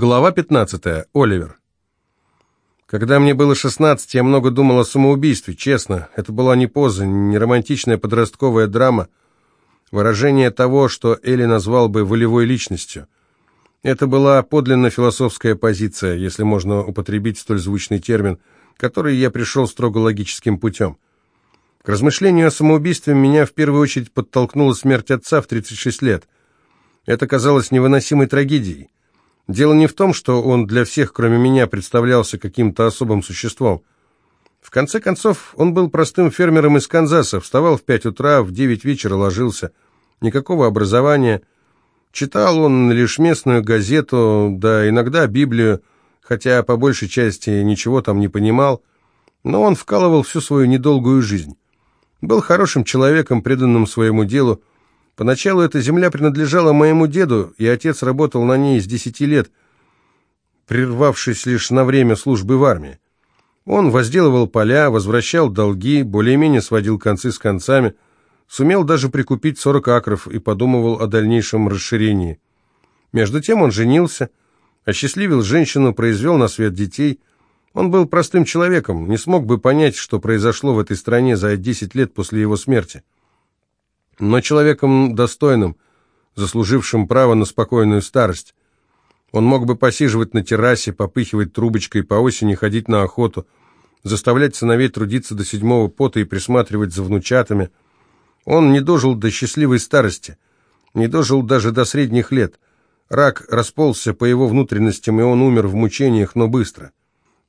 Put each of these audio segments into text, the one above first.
Глава 15. Оливер. Когда мне было 16, я много думал о самоубийстве, честно. Это была не поза, не романтичная подростковая драма, выражение того, что Элли назвал бы волевой личностью. Это была подлинно философская позиция, если можно употребить столь звучный термин, который я пришел строго логическим путем. К размышлению о самоубийстве меня в первую очередь подтолкнула смерть отца в 36 лет. Это казалось невыносимой трагедией. Дело не в том, что он для всех, кроме меня, представлялся каким-то особым существом. В конце концов, он был простым фермером из Канзаса, вставал в пять утра, в девять вечера ложился. Никакого образования. Читал он лишь местную газету, да иногда Библию, хотя по большей части ничего там не понимал. Но он вкалывал всю свою недолгую жизнь. Был хорошим человеком, преданным своему делу, Поначалу эта земля принадлежала моему деду, и отец работал на ней с десяти лет, прервавшись лишь на время службы в армии. Он возделывал поля, возвращал долги, более-менее сводил концы с концами, сумел даже прикупить 40 акров и подумывал о дальнейшем расширении. Между тем он женился, осчастливил женщину, произвел на свет детей. Он был простым человеком, не смог бы понять, что произошло в этой стране за 10 лет после его смерти но человеком достойным, заслужившим право на спокойную старость. Он мог бы посиживать на террасе, попыхивать трубочкой, по осени ходить на охоту, заставлять сыновей трудиться до седьмого пота и присматривать за внучатами. Он не дожил до счастливой старости, не дожил даже до средних лет. Рак расползся по его внутренностям, и он умер в мучениях, но быстро.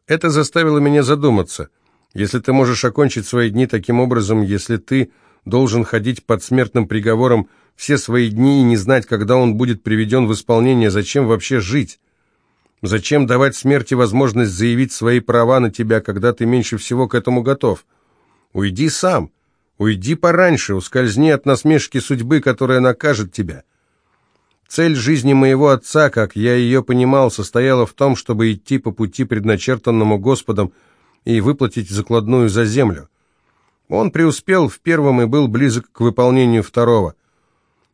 Это заставило меня задуматься. Если ты можешь окончить свои дни таким образом, если ты должен ходить под смертным приговором все свои дни и не знать, когда он будет приведен в исполнение, зачем вообще жить? Зачем давать смерти возможность заявить свои права на тебя, когда ты меньше всего к этому готов? Уйди сам, уйди пораньше, ускользни от насмешки судьбы, которая накажет тебя. Цель жизни моего отца, как я ее понимал, состояла в том, чтобы идти по пути, предначертанному Господом, и выплатить закладную за землю. Он преуспел в первом и был близок к выполнению второго.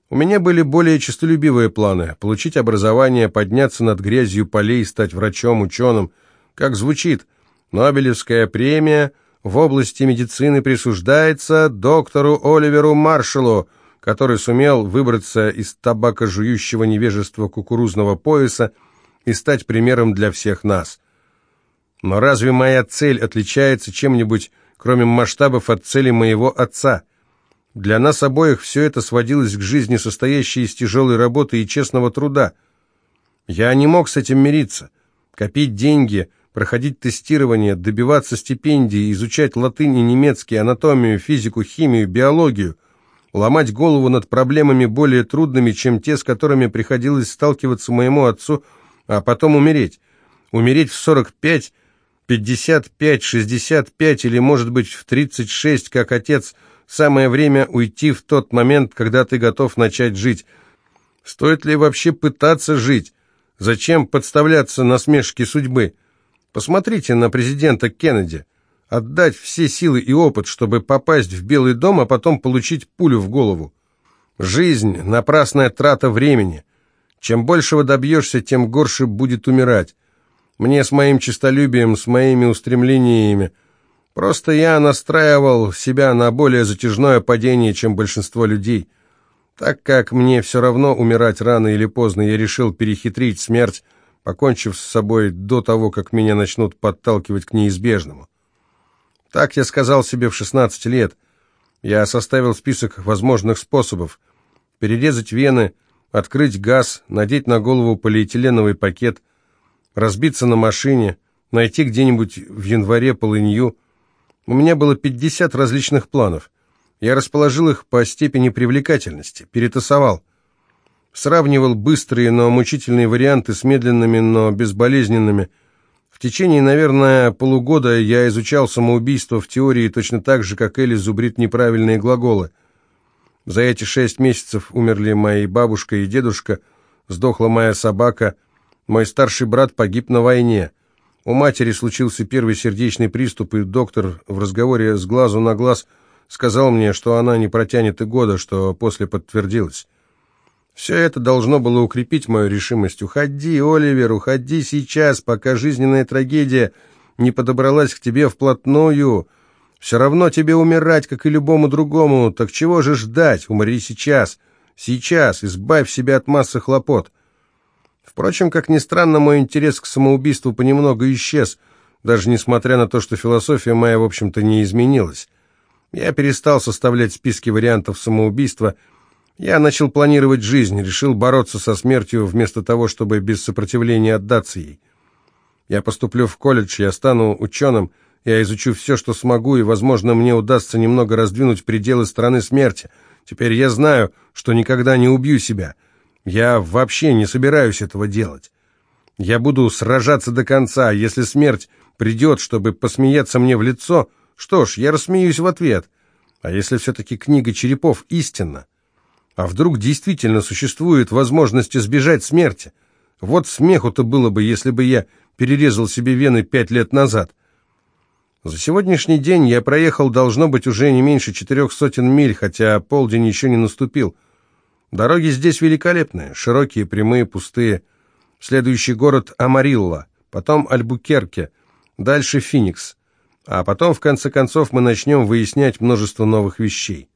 У меня были более честолюбивые планы – получить образование, подняться над грязью полей, стать врачом, ученым. Как звучит, Нобелевская премия в области медицины присуждается доктору Оливеру Маршалу, который сумел выбраться из табакожующего невежества кукурузного пояса и стать примером для всех нас. Но разве моя цель отличается чем-нибудь кроме масштабов от цели моего отца. Для нас обоих все это сводилось к жизни, состоящей из тяжелой работы и честного труда. Я не мог с этим мириться. Копить деньги, проходить тестирование, добиваться стипендий, изучать латынь и немецкий, анатомию, физику, химию, биологию, ломать голову над проблемами более трудными, чем те, с которыми приходилось сталкиваться моему отцу, а потом умереть. Умереть в 45 55, 65 или, может быть, в 36, как отец, самое время уйти в тот момент, когда ты готов начать жить. Стоит ли вообще пытаться жить? Зачем подставляться на смешки судьбы? Посмотрите на президента Кеннеди. Отдать все силы и опыт, чтобы попасть в Белый дом, а потом получить пулю в голову. Жизнь – напрасная трата времени. Чем большего добьешься, тем горше будет умирать. Мне с моим честолюбием, с моими устремлениями. Просто я настраивал себя на более затяжное падение, чем большинство людей. Так как мне все равно умирать рано или поздно, я решил перехитрить смерть, покончив с собой до того, как меня начнут подталкивать к неизбежному. Так я сказал себе в 16 лет. Я составил список возможных способов. Перерезать вены, открыть газ, надеть на голову полиэтиленовый пакет – разбиться на машине, найти где-нибудь в январе полынью. У меня было 50 различных планов. Я расположил их по степени привлекательности, перетасовал. Сравнивал быстрые, но мучительные варианты с медленными, но безболезненными. В течение, наверное, полугода я изучал самоубийство в теории точно так же, как Элли зубрит неправильные глаголы. За эти шесть месяцев умерли мои бабушка и дедушка, сдохла моя собака, мой старший брат погиб на войне. У матери случился первый сердечный приступ, и доктор в разговоре с глазу на глаз сказал мне, что она не протянет и года, что после подтвердилось. Все это должно было укрепить мою решимость. Уходи, Оливер, уходи сейчас, пока жизненная трагедия не подобралась к тебе вплотную. Все равно тебе умирать, как и любому другому. Так чего же ждать? Умри сейчас. Сейчас. Избавь себя от массы хлопот. Впрочем, как ни странно, мой интерес к самоубийству понемногу исчез, даже несмотря на то, что философия моя, в общем-то, не изменилась. Я перестал составлять списки вариантов самоубийства. Я начал планировать жизнь, решил бороться со смертью вместо того, чтобы без сопротивления отдаться ей. Я поступлю в колледж, я стану ученым, я изучу все, что смогу, и, возможно, мне удастся немного раздвинуть пределы страны смерти. Теперь я знаю, что никогда не убью себя. Я вообще не собираюсь этого делать. Я буду сражаться до конца. Если смерть придет, чтобы посмеяться мне в лицо, что ж, я рассмеюсь в ответ. А если все-таки книга черепов истинна? А вдруг действительно существует возможность избежать смерти? Вот смеху-то было бы, если бы я перерезал себе вены пять лет назад. За сегодняшний день я проехал, должно быть, уже не меньше четырех сотен миль, хотя полдень еще не наступил. Дороги здесь великолепные, широкие, прямые, пустые. Следующий город Амарилла, потом Альбукерке, дальше Финикс. А потом, в конце концов, мы начнем выяснять множество новых вещей.